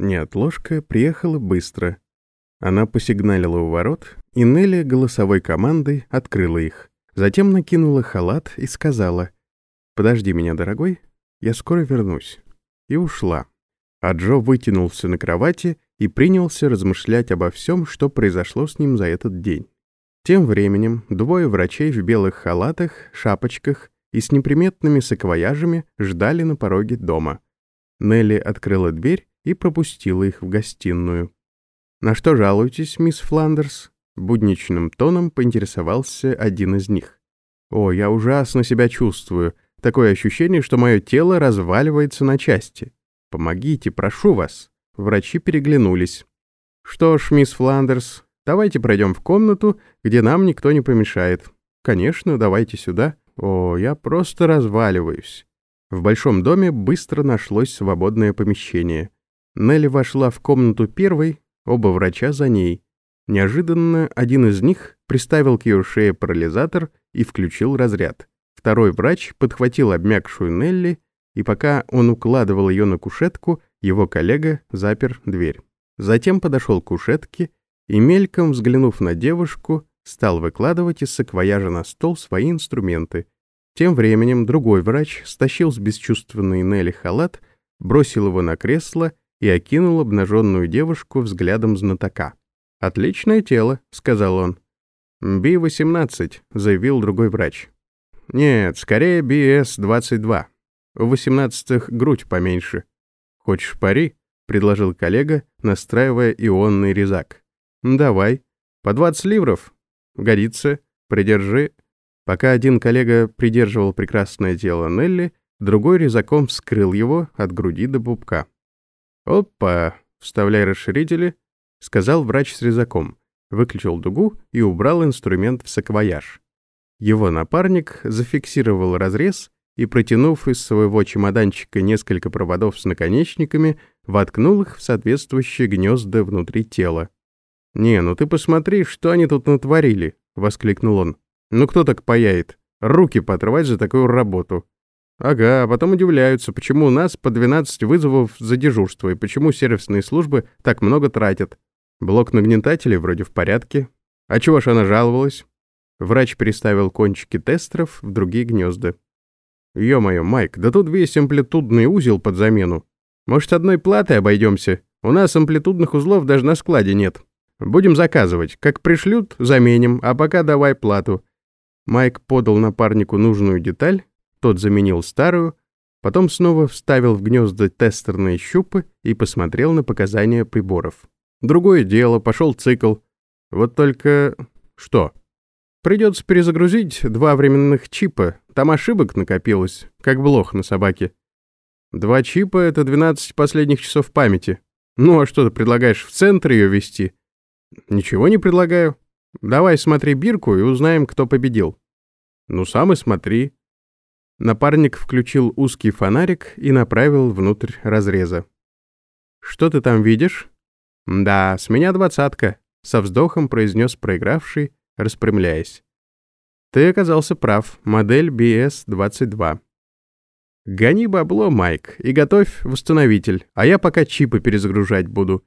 Неотложка приехала быстро. Она посигналила у ворот, и Нелли голосовой командой открыла их. Затем накинула халат и сказала «Подожди меня, дорогой, я скоро вернусь». И ушла. А Джо вытянулся на кровати и принялся размышлять обо всем, что произошло с ним за этот день. Тем временем двое врачей в белых халатах, шапочках и с неприметными саквояжами ждали на пороге дома. Нелли открыла дверь и пропустила их в гостиную. «На что жалуетесь, мисс Фландерс?» Будничным тоном поинтересовался один из них. «О, я ужасно себя чувствую. Такое ощущение, что мое тело разваливается на части. Помогите, прошу вас». Врачи переглянулись. «Что ж, мисс Фландерс, давайте пройдем в комнату, где нам никто не помешает. Конечно, давайте сюда. О, я просто разваливаюсь». В большом доме быстро нашлось свободное помещение. Нелли вошла в комнату первой, оба врача за ней. Неожиданно один из них приставил к ее шее парализатор и включил разряд. Второй врач подхватил обмякшую Нелли, и пока он укладывал ее на кушетку, его коллега запер дверь. Затем подошел к кушетке и, мельком взглянув на девушку, стал выкладывать из саквояжа на стол свои инструменты. Тем временем другой врач стащил с бесчувственной Нелли халат, бросил его на кресло и окинул обнаженную девушку взглядом знатока. «Отличное тело», — сказал он. «Би-18», — заявил другой врач. «Нет, скорее Би-С-22. У восемнадцатых грудь поменьше». «Хочешь пари?» — предложил коллега, настраивая ионный резак. «Давай. По двадцать ливров. Годится. Придержи». Пока один коллега придерживал прекрасное тело Нелли, другой резаком вскрыл его от груди до пупка. «Опа!» — вставляй расширители, — сказал врач с резаком, выключил дугу и убрал инструмент в саквояж. Его напарник зафиксировал разрез и, протянув из своего чемоданчика несколько проводов с наконечниками, воткнул их в соответствующие гнезда внутри тела. «Не, ну ты посмотри, что они тут натворили!» — воскликнул он. «Ну кто так паяет? Руки поотрывать за такую работу!» Ага, а потом удивляются, почему у нас по 12 вызовов за дежурство и почему сервисные службы так много тратят. Блок нагнетателей вроде в порядке. А чего ж она жаловалась? Врач переставил кончики тестеров в другие гнезда. Ё-моё, Майк, да тут весь амплитудный узел под замену. Может, одной платой обойдемся? У нас амплитудных узлов даже на складе нет. Будем заказывать. Как пришлют, заменим, а пока давай плату. Майк подал напарнику нужную деталь, тот заменил старую, потом снова вставил в гнезда тестерные щупы и посмотрел на показания приборов. Другое дело, пошел цикл. Вот только... Что? Придется перезагрузить два временных чипа. Там ошибок накопилось, как блох на собаке. Два чипа — это 12 последних часов памяти. Ну а что ты предлагаешь, в центр ее вести? Ничего не предлагаю. Давай смотри бирку и узнаем, кто победил. Ну сам и смотри. Напарник включил узкий фонарик и направил внутрь разреза. «Что ты там видишь?» «Да, с меня двадцатка», — со вздохом произнес проигравший, распрямляясь. «Ты оказался прав, модель BS-22». «Гони бабло, Майк, и готовь восстановитель, а я пока чипы перезагружать буду».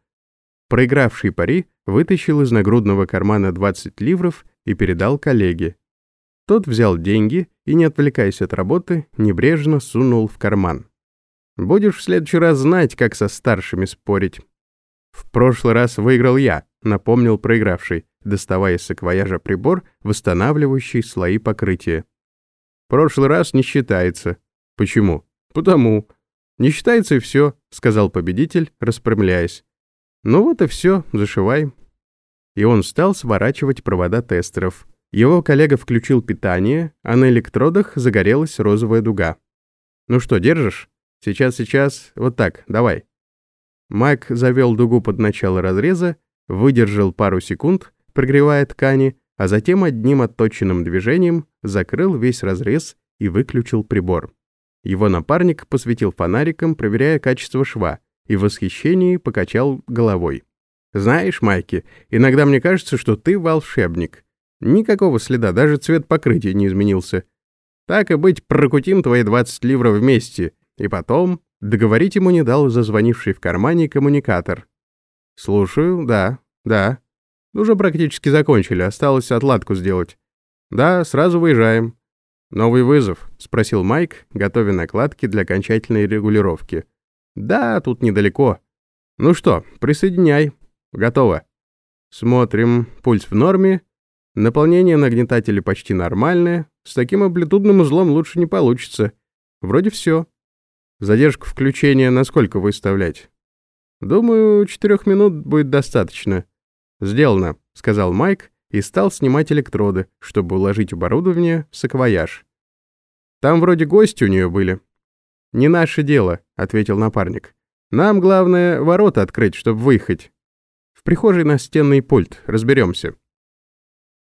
Проигравший пари вытащил из нагрудного кармана 20 ливров и передал коллеге. Тот взял деньги и, не отвлекаясь от работы, небрежно сунул в карман. «Будешь в следующий раз знать, как со старшими спорить». «В прошлый раз выиграл я», — напомнил проигравший, доставая из саквояжа прибор, восстанавливающий слои покрытия. «Прошлый раз не считается». «Почему?» «Потому». «Не считается и все», — сказал победитель, распрямляясь. «Ну вот и все, зашивай». И он стал сворачивать провода тестеров. Его коллега включил питание, а на электродах загорелась розовая дуга. «Ну что, держишь? Сейчас, сейчас, вот так, давай». Майк завел дугу под начало разреза, выдержал пару секунд, прогревая ткани, а затем одним отточенным движением закрыл весь разрез и выключил прибор. Его напарник посветил фонариком, проверяя качество шва, и в восхищении покачал головой. «Знаешь, Майки, иногда мне кажется, что ты волшебник. Никакого следа, даже цвет покрытия не изменился. Так и быть, прокутим твои 20 ливров вместе. И потом Договорить ему не дал зазвонивший в кармане коммуникатор. «Слушаю, да, да. Уже практически закончили, осталось отладку сделать. Да, сразу выезжаем». «Новый вызов?» — спросил Майк, готовя накладки для окончательной регулировки. «Да, тут недалеко. Ну что, присоединяй. Готово». Смотрим. Пульс в норме. Наполнение нагнетателя почти нормальное. С таким амплитудным узлом лучше не получится. Вроде все. Задержку включения на сколько выставлять? Думаю, четырех минут будет достаточно. Сделано, сказал Майк и стал снимать электроды, чтобы уложить оборудование в саквояж. Там вроде гости у нее были. Не наше дело, ответил напарник. Нам главное ворота открыть, чтобы выехать. В прихожей настенный пульт, разберемся.